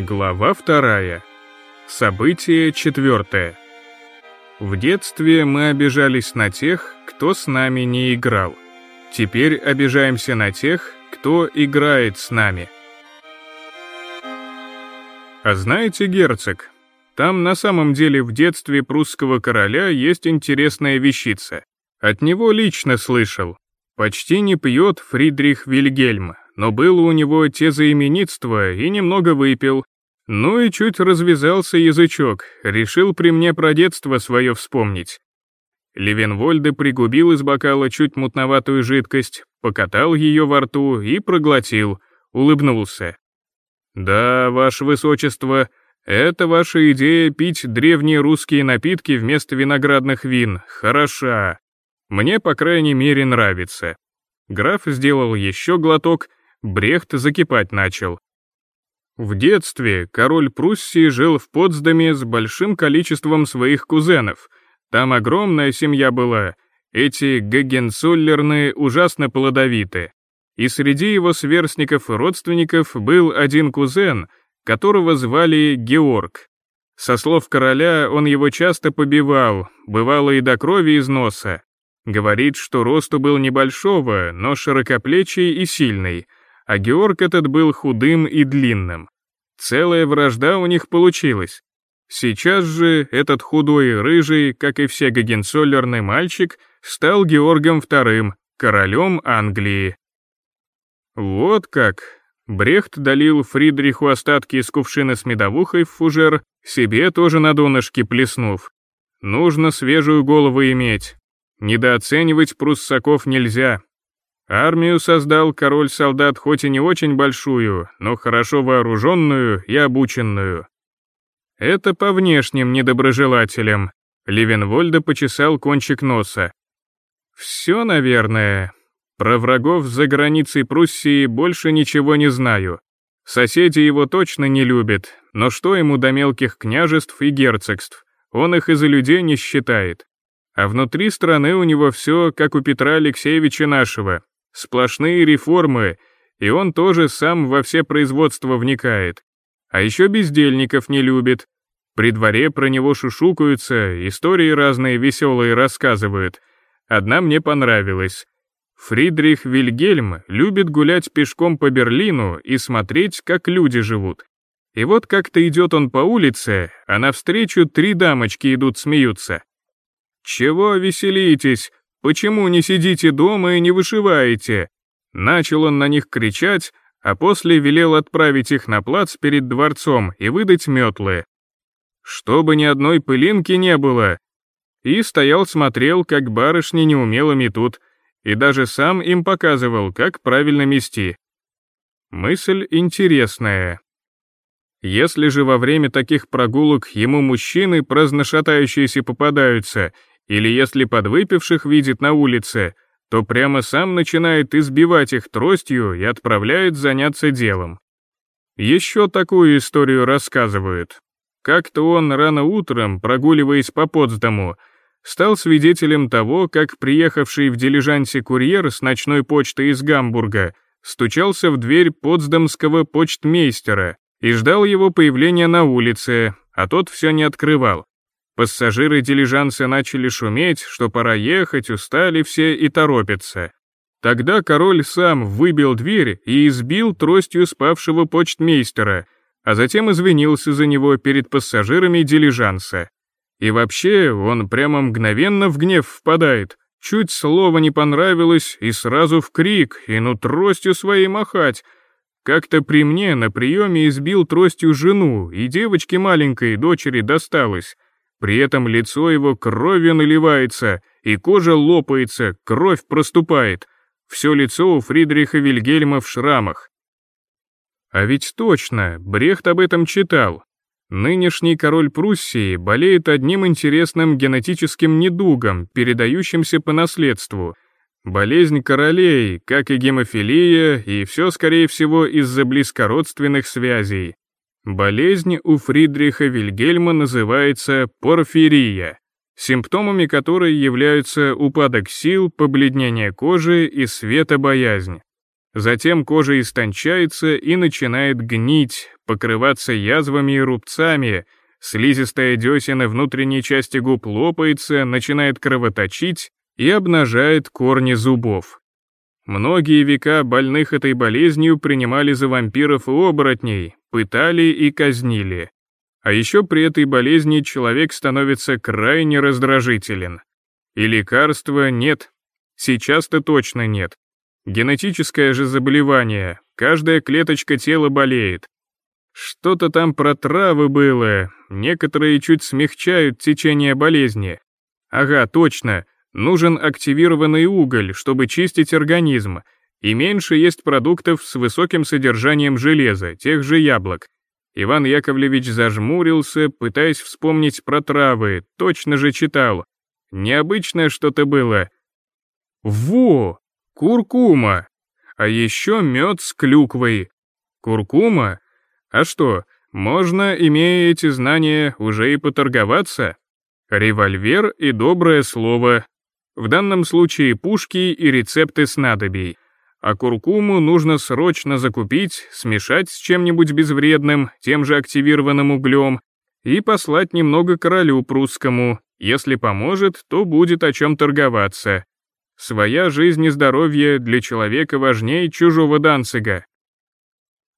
Глава вторая. Событие четвертое. В детстве мы обижались на тех, кто с нами не играл. Теперь обижаемся на тех, кто играет с нами. А знаете, герцог, там на самом деле в детстве прусского короля есть интересная вещица. От него лично слышал. Почти не пьет Фридрих Вильгельм, но было у него тезоименитство и немного выпил. Ну и чуть развязался язычок, решил при мне про детство свое вспомнить. Левенвольде пригубил из бокала чуть мутноватую жидкость, покатал ее во рту и проглотил, улыбнулся. «Да, ваше высочество, это ваша идея пить древние русские напитки вместо виноградных вин, хороша. Мне, по крайней мере, нравится». Граф сделал еще глоток Брехт закипать начал. В детстве король Пруссии жил в Потсдаме с большим количеством своих кузенов. Там огромная семья была. Эти Гагенцоллерны ужасно плодовиты. И среди его сверстников и родственников был один кузен, которого звали Георг. Со слов короля он его часто побивал, бывало и до крови из носа. Говорит, что росту был небольшого, но широкоплечий и сильный — а Георг этот был худым и длинным. Целая вражда у них получилась. Сейчас же этот худой рыжий, как и все Гагенцоллерный мальчик, стал Георгом II, королем Англии. Вот как. Брехт долил Фридриху остатки из кувшина с медовухой в фужер, себе тоже на донышке плеснув. Нужно свежую голову иметь. Недооценивать пруссаков нельзя. Армию создал король-солдат хоть и не очень большую, но хорошо вооруженную и обученную. Это по внешним недоброжелателям. Левенвольда почесал кончик носа. Все, наверное. Про врагов за границей Пруссии больше ничего не знаю. Соседи его точно не любят, но что ему до мелких княжеств и герцогств? Он их из-за людей не считает. А внутри страны у него все, как у Петра Алексеевича нашего, Сплошные реформы, и он тоже сам во все производства вникает. А еще бездельников не любит. При дворе про него шушукаются, истории разные веселые рассказывают. Одна мне понравилась. Фридрих Вильгельм любит гулять пешком по Берлину и смотреть, как люди живут. И вот как-то идет он по улице, а навстречу три дамочки идут смеются. «Чего веселитесь? Почему не сидите дома и не вышиваете?» Начал он на них кричать, а после велел отправить их на плац перед дворцом и выдать метлы. Чтобы ни одной пылинки не было. И стоял смотрел, как барышни неумело метут, и даже сам им показывал, как правильно мести. Мысль интересная. Если же во время таких прогулок ему мужчины праздношатающиеся попадаются — или если подвыпивших видит на улице, то прямо сам начинает избивать их тростью и отправляет заняться делом. Еще такую историю рассказывают. Как-то он рано утром, прогуливаясь по Потсдаму, стал свидетелем того, как приехавший в дилижансе курьер с ночной почты из Гамбурга стучался в дверь потсдамского почтмейстера и ждал его появления на улице, а тот все не открывал. Пассажиры дилижанса начали шуметь, что пора ехать, устали все и торопятся. Тогда король сам выбил дверь и избил тростью спавшего почтмейстера, а затем извинился за него перед пассажирами дилижанса. И вообще, он прямо мгновенно в гнев впадает. Чуть слово не понравилось, и сразу в крик, и ну тростью своей махать. Как-то при мне на приеме избил тростью жену, и девочке маленькой, дочери, досталось. При этом лицо его кровью наливается, и кожа лопается, кровь проступает. Все лицо у Фридриха Вильгельма в шрамах. А ведь точно, Брехт об этом читал. Нынешний король Пруссии болеет одним интересным генетическим недугом, передающимся по наследству. Болезнь королей, как и гемофилия, и все, скорее всего, из-за близкородственных связей. Болезнь у Фридриха Вильгельма называется порфирия, симптомами которой являются упадок сил, побледнение кожи и светобоязнь. Затем кожа истончается и начинает гнить, покрываться язвами и рубцами, слизистая десена внутренней части губ лопается, начинает кровоточить и обнажает корни зубов. Многие века больных этой болезнью принимали за вампиров и оборотней, пытали и казнили. А еще при этой болезни человек становится крайне раздражителен. И лекарства нет. Сейчас-то точно нет. Генетическое же заболевание, каждая клеточка тела болеет. Что-то там про травы было, некоторые чуть смягчают течение болезни. Ага, точно, нужен активированный уголь, чтобы чистить организм, и меньше есть продуктов с высоким содержанием железа, тех же яблок. Иван Яковлевич зажмурился, пытаясь вспомнить про травы, точно же читал. Необычное что-то было. Во! Куркума! А еще мед с клюквой. Куркума? А что, можно, имея эти знания, уже и поторговаться? Револьвер и доброе слово. В данном случае пушки и рецепты снадобий а куркуму нужно срочно закупить, смешать с чем-нибудь безвредным, тем же активированным углем, и послать немного королю прусскому. Если поможет, то будет о чем торговаться. Своя жизнь и здоровье для человека важнее чужого Данцига.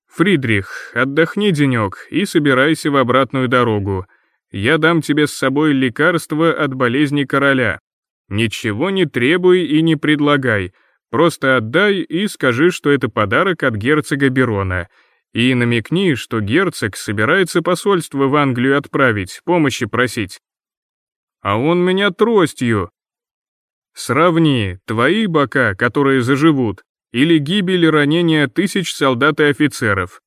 Фридрих, отдохни денек и собирайся в обратную дорогу. Я дам тебе с собой лекарство от болезни короля. Ничего не требуй и не предлагай, Просто отдай и скажи, что это подарок от герцога Берона. И намекни, что герцог собирается посольство в Англию отправить, помощи просить. А он меня тростью. Сравни твои бока, которые заживут, или гибель и ранения тысяч солдат и офицеров.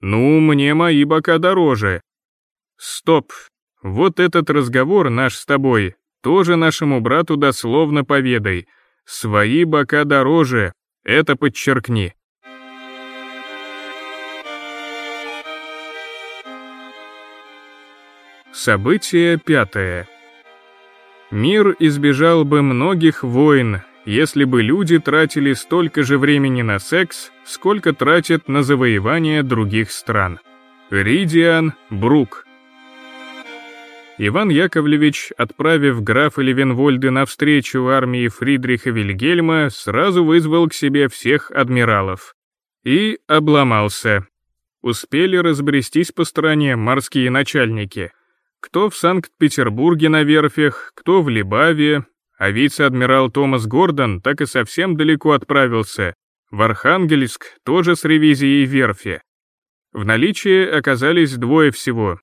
Ну, мне мои бока дороже. Стоп. Вот этот разговор наш с тобой тоже нашему брату дословно поведай — Свои бока дороже, это подчеркни. Событие пятое. Мир избежал бы многих войн, если бы люди тратили столько же времени на секс, сколько тратят на завоевание других стран. Ридиан Брук Иван Яковлевич, отправив графа Левенвольда навстречу армии Фридриха Вильгельма, сразу вызвал к себе всех адмиралов. И обломался. Успели разбрестись по стране морские начальники. Кто в Санкт-Петербурге на верфях, кто в Либаве, а вице-адмирал Томас Гордон так и совсем далеко отправился. В Архангельск тоже с ревизией верфи. В наличии оказались двое всего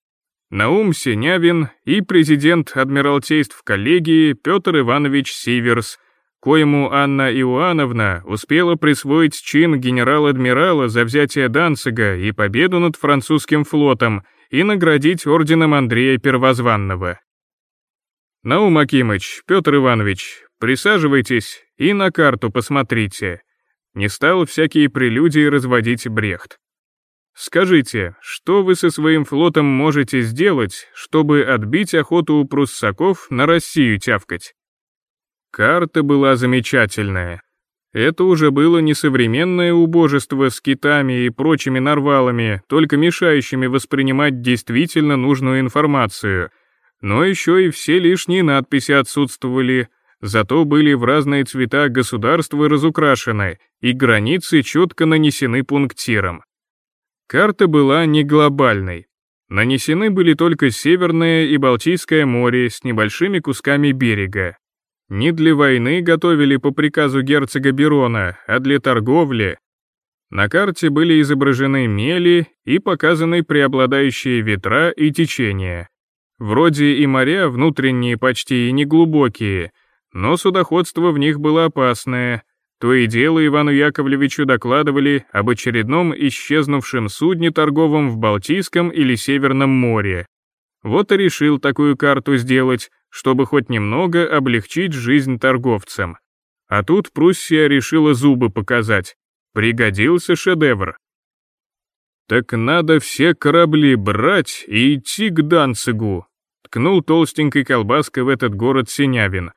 Наум Синявин и президент Адмиралтейств коллегии Петр Иванович Сиверс, коему Анна Иоанновна успела присвоить чин генерал-адмирала за взятие Данцига и победу над французским флотом и наградить орденом Андрея Первозванного. Наум Акимыч, Петр Иванович, присаживайтесь и на карту посмотрите. Не стал всякие прелюдии разводить Брехт. Скажите, что вы со своим флотом можете сделать, чтобы отбить охоту у пруссаков на Россию тявкать? Карта была замечательная. Это уже было не современное убожество с китами и прочими нарвалами, только мешающими воспринимать действительно нужную информацию, но еще и все лишние надписи отсутствовали, зато были в разные цвета государства разукрашены, и границы четко нанесены пунктиром. Карта была не глобальной. Нанесены были только Северное и Балтийское море с небольшими кусками берега. Не для войны готовили по приказу герцога Берона, а для торговли. На карте были изображены мели и показаны преобладающие ветра и течения. Вроде и моря внутренние почти и неглубокие, но судоходство в них было опасное, то и дело Ивану Яковлевичу докладывали об очередном исчезнувшем судне торговом в Балтийском или Северном море. Вот и решил такую карту сделать, чтобы хоть немного облегчить жизнь торговцам. А тут Пруссия решила зубы показать. Пригодился шедевр. «Так надо все корабли брать и идти к Данцигу», ткнул толстенькой колбаской в этот город Синявин.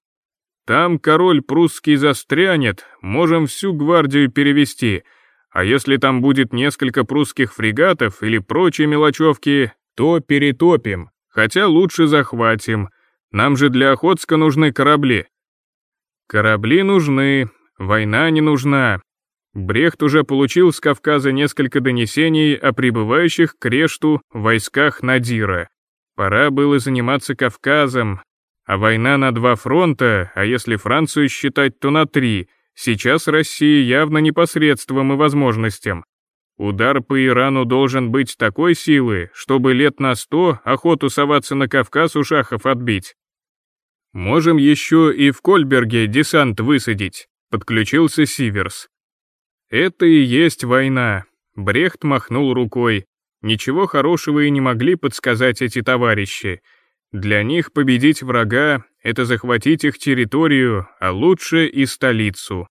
Там король прусский застрянет, можем всю гвардию перевести, А если там будет несколько прусских фрегатов или прочие мелочевки, то перетопим, хотя лучше захватим. Нам же для Охотска нужны корабли. Корабли нужны, война не нужна. Брехт уже получил с Кавказа несколько донесений о прибывающих к Решту войсках Надира. Пора было заниматься Кавказом, а война на два фронта, а если Францию считать, то на три, сейчас России явно непосредством и возможностям. Удар по Ирану должен быть такой силы, чтобы лет на сто охоту соваться на Кавказ у шахов отбить. Можем еще и в Кольберге десант высадить, подключился Сиверс. Это и есть война. Брехт махнул рукой. Ничего хорошего и не могли подсказать эти товарищи. Для них победить врага — это захватить их территорию, а лучше и столицу.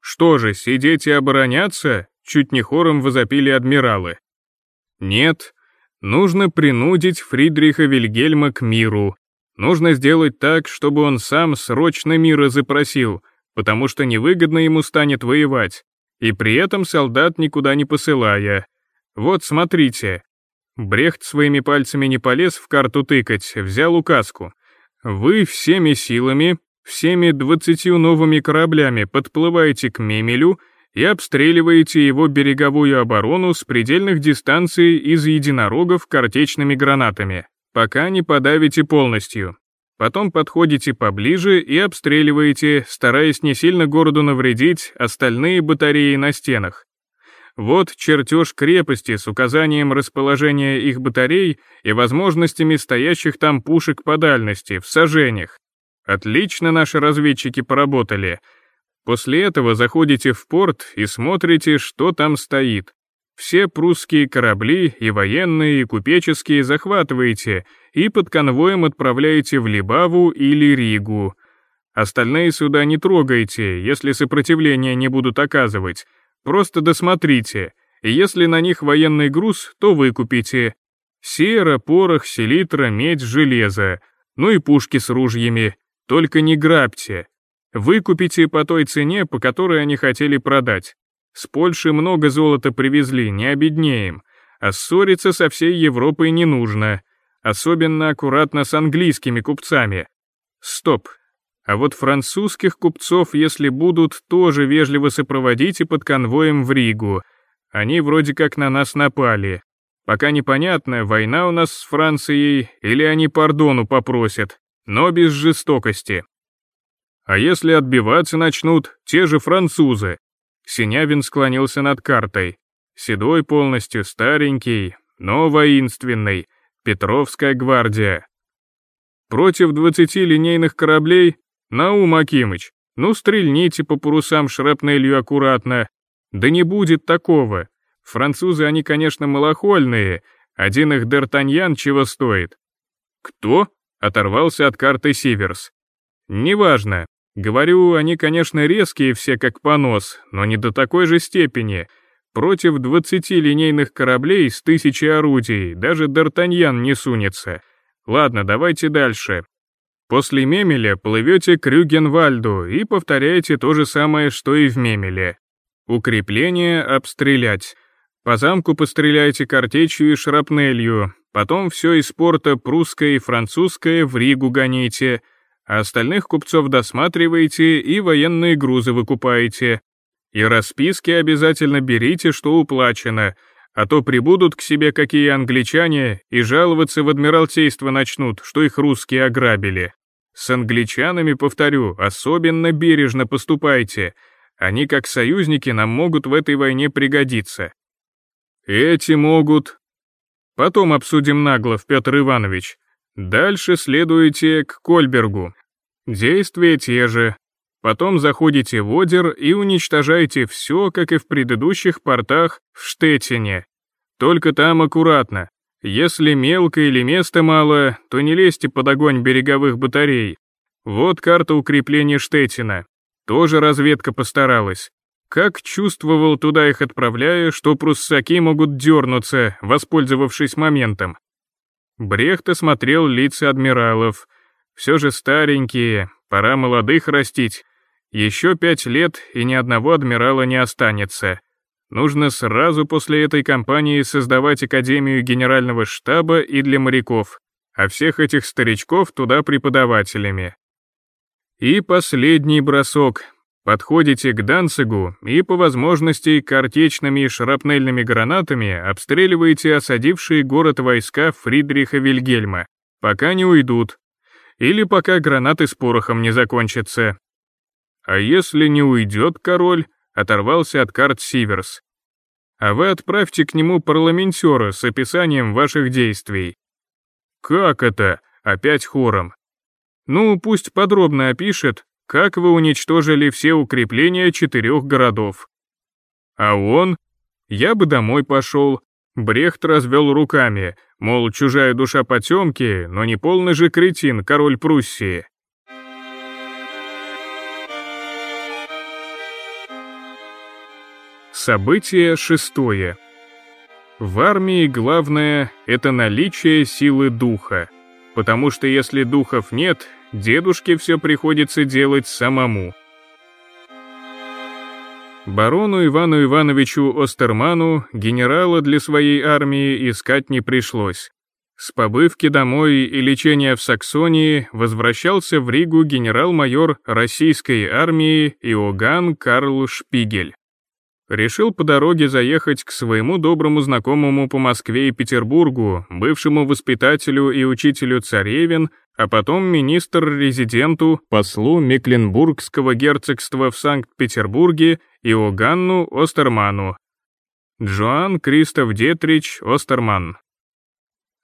Что же, сидеть и обороняться? Чуть не хором возопили адмиралы. Нет, нужно принудить Фридриха Вильгельма к миру. Нужно сделать так, чтобы он сам срочно мира запросил, потому что невыгодно ему станет воевать, и при этом солдат никуда не посылая. Вот смотрите. Брехт своими пальцами не полез в карту тыкать, взял указку. Вы всеми силами, всеми двадцатью новыми кораблями подплываете к Мемелю и обстреливаете его береговую оборону с предельных дистанций из единорогов картечными гранатами, пока не подавите полностью. Потом подходите поближе и обстреливаете, стараясь не сильно городу навредить остальные батареи на стенах. Вот чертеж крепости с указанием расположения их батарей и возможностями стоящих там пушек по дальности, в сажениях. Отлично наши разведчики поработали — После этого заходите в порт и смотрите, что там стоит. Все прусские корабли, и военные, и купеческие захватываете и под конвоем отправляете в Либаву или Ригу. Остальные суда не трогайте, если сопротивления не будут оказывать. Просто досмотрите, если на них военный груз, то выкупите. Сера, порох, селитра, медь, железо. Ну и пушки с ружьями. Только не грабьте. Выкупите по той цене, по которой они хотели продать. С Польши много золота привезли, не обеднеем. А ссориться со всей Европой не нужно. Особенно аккуратно с английскими купцами. Стоп. А вот французских купцов, если будут, тоже вежливо сопроводите под конвоем в Ригу. Они вроде как на нас напали. Пока непонятно, война у нас с Францией или они пардону попросят, но без жестокости. А если отбиваться начнут те же французы? Синявин склонился над картой. Седой полностью, старенький, но воинственный. Петровская гвардия. Против двадцати линейных кораблей? Наум Акимыч, ну стрельните по парусам шрапнелью аккуратно. Да не будет такого. Французы они, конечно, малохольные. Один их Д'Артаньян чего стоит. Кто? Оторвался от карты Сиверс. Неважно, Говорю, они, конечно, резкие все как понос, но не до такой же степени. Против 20 линейных кораблей с тысячей орудий даже Д'Артаньян не сунется. Ладно, давайте дальше. После Мемеля плывете к Рюгенвальду и повторяете то же самое, что и в Мемеле. Укрепление обстрелять. По замку постреляйте картечью и шрапнелью, потом все из порта прусское и французское в Ригу гоните — а остальных купцов досматриваете и военные грузы выкупаете. И расписки обязательно берите, что уплачено, а то прибудут к себе какие англичане и жаловаться в Адмиралтейство начнут, что их русские ограбили. С англичанами, повторю, особенно бережно поступайте. Они, как союзники, нам могут в этой войне пригодиться. Эти могут. Потом обсудим нагло, Петр Иванович. Дальше следуете к Кольбергу. Действия те же. Потом заходите в Одер и уничтожаете все, как и в предыдущих портах в Штеттине. Только там аккуратно. Если мелко или места мало, то не лезьте под огонь береговых батарей. Вот карта укрепления Штеттина. Тоже разведка постаралась. Как чувствовал туда их отправляя, что пруссаки могут дернуться, воспользовавшись моментом. Брехт осмотрел лица адмиралов. Все же старенькие, пора молодых растить. Еще пять лет, и ни одного адмирала не останется. Нужно сразу после этой кампании создавать Академию Генерального штаба и для моряков, а всех этих старичков туда преподавателями. И последний бросок. Подходите к Данцигу и по возможности картечными и шрапнельными гранатами обстреливаете осадившие город войска Фридриха Вильгельма, пока не уйдут, или пока гранаты с порохом не закончатся. А если не уйдет король, оторвался от карт Сиверс. А вы отправьте к нему парламентера с описанием ваших действий. Как это? Опять хором. Ну, пусть подробно опишет, как вы уничтожили все укрепления четырех городов. А он? Я бы домой пошел. Брехт развел руками, мол, чужая душа потемки, но не полный же кретин, король Пруссии. Событие шестое. В армии главное — это наличие силы духа, потому что если духов нет, дедушке все приходится делать самому. Барону Ивану Ивановичу Остерману генерала для своей армии искать не пришлось. С побывки домой и лечения в Саксонии возвращался в Ригу генерал-майор российской армии Иоганн Карл Шпигель решил по дороге заехать к своему доброму знакомому по Москве и Петербургу, бывшему воспитателю и учителю царевин, а потом министр-резиденту, послу Мекленбургского герцогства в Санкт-Петербурге Иоганну Остерману. Джоан Кристоф Детрич Остерман.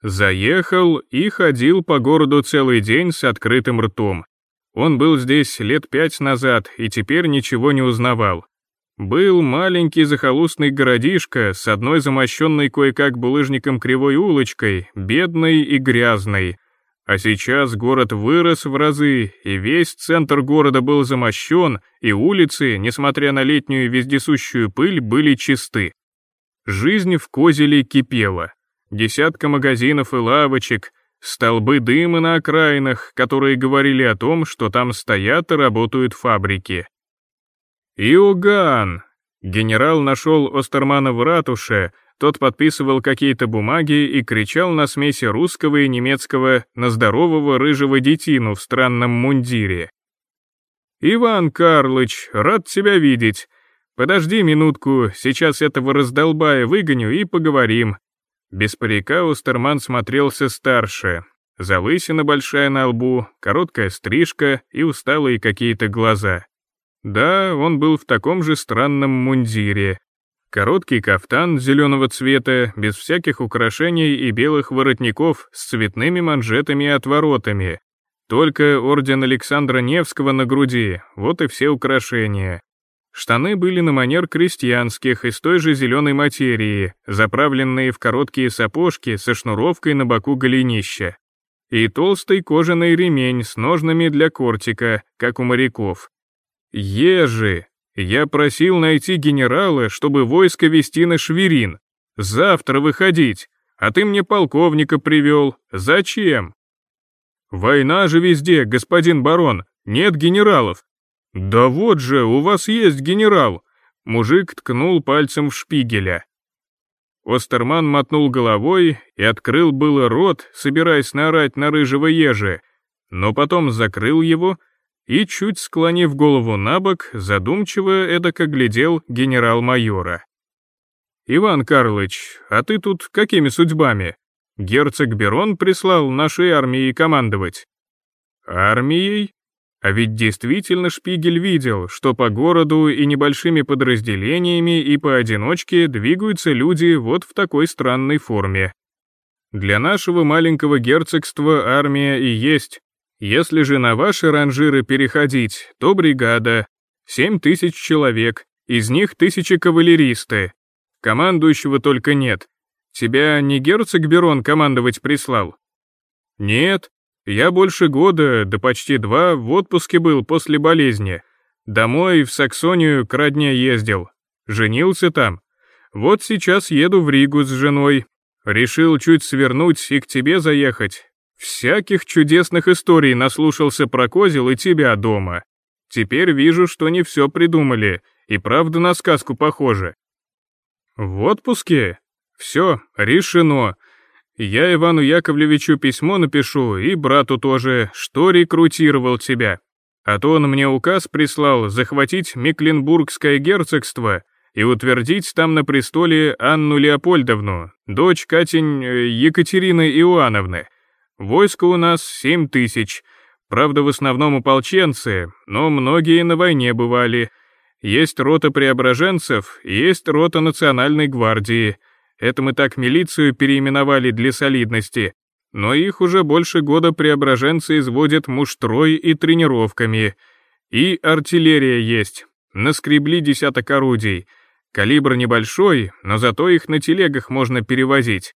Заехал и ходил по городу целый день с открытым ртом. Он был здесь лет пять назад и теперь ничего не узнавал. Был маленький захолустный городишко с одной замощенной кое-как булыжником кривой улочкой, бедной и грязной. А сейчас город вырос в разы, и весь центр города был замощен, и улицы, несмотря на летнюю вездесущую пыль, были чисты. Жизнь в Козеле кипела. Десятка магазинов и лавочек, столбы дыма на окраинах, которые говорили о том, что там стоят и работают фабрики. «Иоганн!» Генерал нашел Остермана в ратуше, тот подписывал какие-то бумаги и кричал на смеси русского и немецкого на здорового рыжего детину в странном мундире. «Иван Карлыч, рад тебя видеть. Подожди минутку, сейчас этого раздолбая выгоню и поговорим». Без парика Остерман смотрелся старше. Залысина большая на лбу, короткая стрижка и усталые какие-то глаза. Да, он был в таком же странном мундире. Короткий кафтан зеленого цвета, без всяких украшений и белых воротников с цветными манжетами и отворотами. Только орден Александра Невского на груди, вот и все украшения. Штаны были на манер крестьянских из той же зеленой материи, заправленные в короткие сапожки со шнуровкой на боку голенища. И толстый кожаный ремень с ножнами для кортика, как у моряков. «Ежи, я просил найти генерала, чтобы войско вести на Шверин. Завтра выходить, а ты мне полковника привел. Зачем?» «Война же везде, господин барон, нет генералов». «Да вот же, у вас есть генерал!» Мужик ткнул пальцем в шпигеля. Остерман мотнул головой и открыл было рот, собираясь наорать на рыжего ежа, но потом закрыл его и, чуть склонив голову на бок, задумчиво эдак оглядел генерал-майора. «Иван Карлыч, а ты тут какими судьбами? Герцог Берон прислал нашей армией командовать». «Армией?» А ведь действительно Шпигель видел, что по городу и небольшими подразделениями и поодиночке двигаются люди вот в такой странной форме. Для нашего маленького герцогства армия и есть, если же на ваши ранжиры переходить, то бригада, 7 тысяч человек, из них тысячи кавалеристы. Командующего только нет. Тебя не герцог Берон командовать прислал? Нет, я больше года, да почти два, в отпуске был после болезни. Домой в Саксонию к родне ездил. Женился там. Вот сейчас еду в Ригу с женой. Решил чуть свернуть и к тебе заехать. Всяких чудесных историй наслушался про козел и тебя дома. Теперь вижу, что не все придумали, и правда на сказку похоже. В отпуске? Все, решено. Я Ивану Яковлевичу письмо напишу и брату тоже, что рекрутировал тебя. А то он мне указ прислал захватить Мекленбургское герцогство и утвердить там на престоле Анну Леопольдовну, дочь Катень э, Екатерины Иоанновны. Войско у нас семь тысяч, правда в основном ополченцы, но многие на войне бывали. Есть рота преображенцев, есть рота национальной гвардии — это мы так милицию переименовали для солидности, но их уже больше года преображенцы изводят муштрой и тренировками. И артиллерия есть. Наскребли десяток орудий. Калибр небольшой, но зато их на телегах можно перевозить.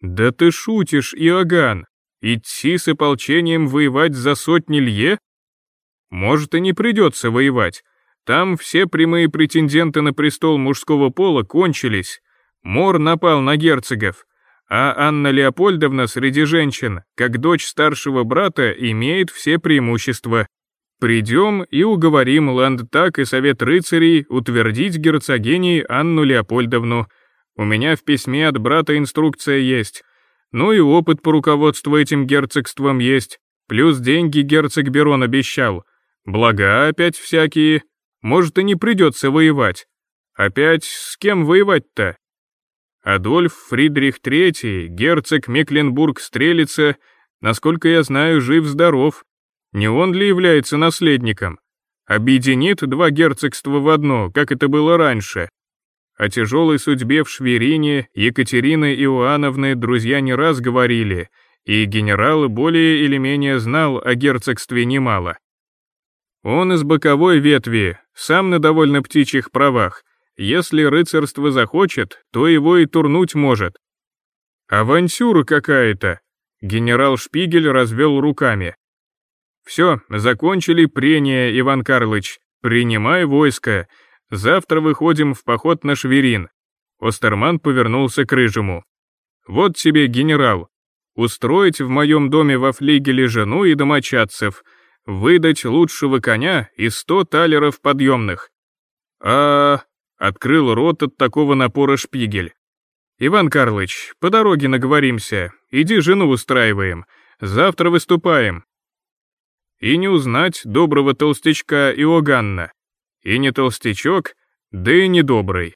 Да ты шутишь, Иоганн. Идти с ополчением воевать за сотни лье? Может, и не придется воевать. Там все прямые претенденты на престол мужского пола кончились. Мор напал на герцогов, а Анна Леопольдовна среди женщин, как дочь старшего брата, имеет все преимущества. Придем и уговорим Ландтак и Совет рыцарей утвердить герцогиней Анну Леопольдовну. У меня в письме от брата инструкция есть. Ну и опыт по руководству этим герцогством есть. Плюс деньги герцог Берон обещал. Блага опять всякие. Может и не придется воевать. Опять с кем воевать-то? Адольф Фридрих III, герцог Мекленбург-Стрелица, насколько я знаю, жив-здоров. Не он ли является наследником? Объединит два герцогства в одно, как это было раньше. О тяжелой судьбе в Шверине Екатерины Иоанновны друзья не раз говорили, и генерал более или менее знал о герцогстве немало. Он из боковой ветви, сам на довольно птичьих правах, если рыцарство захочет, то его и турнуть может. Авантюра какая-то. Генерал Шпигель развел руками. Все, закончили прения, Иван Карлыч. Принимай войско. Завтра выходим в поход на Шверин. Остерман повернулся к Рыжему. Вот тебе, генерал. Устроить в моем доме во флигеле жену и домочадцев, выдать лучшего коня и сто талеров подъемных. А Открыл рот от такого напора шпигель. «Иван Карлыч, по дороге наговоримся, иди жену устраиваем, завтра выступаем». И не узнать доброго толстячка Иоганна. И не толстячок, да и не добрый.